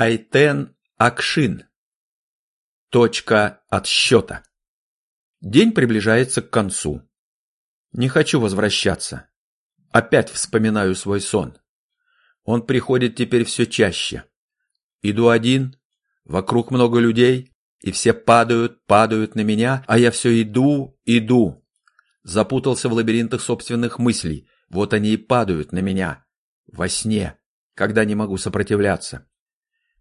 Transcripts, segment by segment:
Айтен Акшин. Точка отсчета. День приближается к концу. Не хочу возвращаться. Опять вспоминаю свой сон. Он приходит теперь все чаще. Иду один, вокруг много людей, и все падают, падают на меня, а я все иду, иду. Запутался в лабиринтах собственных мыслей, вот они и падают на меня. Во сне, когда не могу сопротивляться.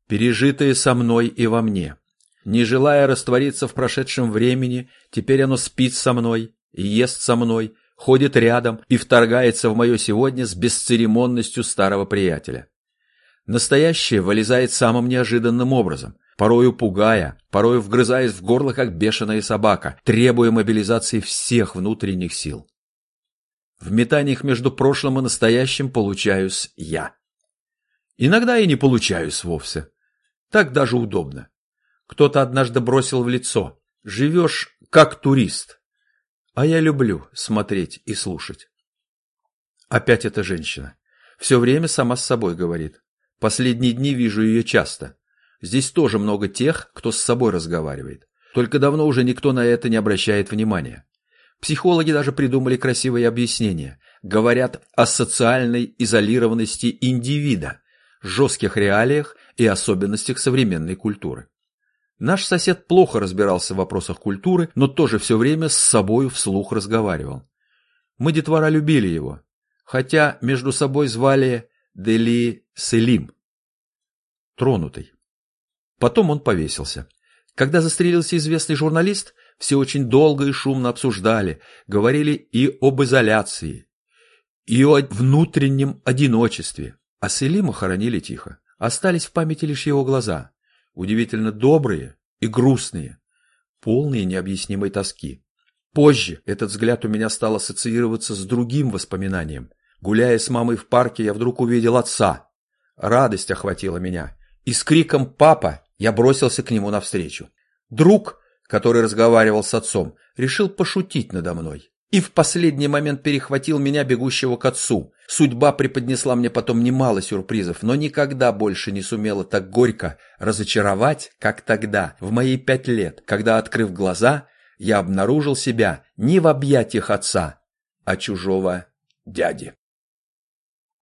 Пережитые со мной и во мне. Не желая раствориться в прошедшем времени, теперь оно спит со мной, ест со мной, ходит рядом и вторгается в мое сегодня с бесцеремонностью старого приятеля. Настоящее вылезает самым неожиданным образом, порою пугая, порою вгрызаясь в горло, как бешеная собака, требуя мобилизации всех внутренних сил. В метаниях между прошлым и настоящим получаюсь я. Иногда и не получаюсь вовсе. Так даже удобно. Кто-то однажды бросил в лицо. Живешь как турист. А я люблю смотреть и слушать. Опять эта женщина. Все время сама с собой говорит. Последние дни вижу ее часто. Здесь тоже много тех, кто с собой разговаривает. Только давно уже никто на это не обращает внимания. Психологи даже придумали красивые объяснения. Говорят о социальной изолированности индивида, жестких реалиях и особенностях современной культуры. Наш сосед плохо разбирался в вопросах культуры, но тоже все время с собой вслух разговаривал. Мы, детвора, любили его, хотя между собой звали Дели Селим. Тронутый. Потом он повесился. Когда застрелился известный журналист, все очень долго и шумно обсуждали, говорили и об изоляции, и о внутреннем одиночестве. А Селима хоронили тихо. Остались в памяти лишь его глаза, удивительно добрые и грустные, полные необъяснимой тоски. Позже этот взгляд у меня стал ассоциироваться с другим воспоминанием. Гуляя с мамой в парке, я вдруг увидел отца. Радость охватила меня, и с криком «Папа!» я бросился к нему навстречу. Друг, который разговаривал с отцом, решил пошутить надо мной и в последний момент перехватил меня, бегущего к отцу. Судьба преподнесла мне потом немало сюрпризов, но никогда больше не сумела так горько разочаровать, как тогда, в мои пять лет, когда, открыв глаза, я обнаружил себя не в объятиях отца, а чужого дяди.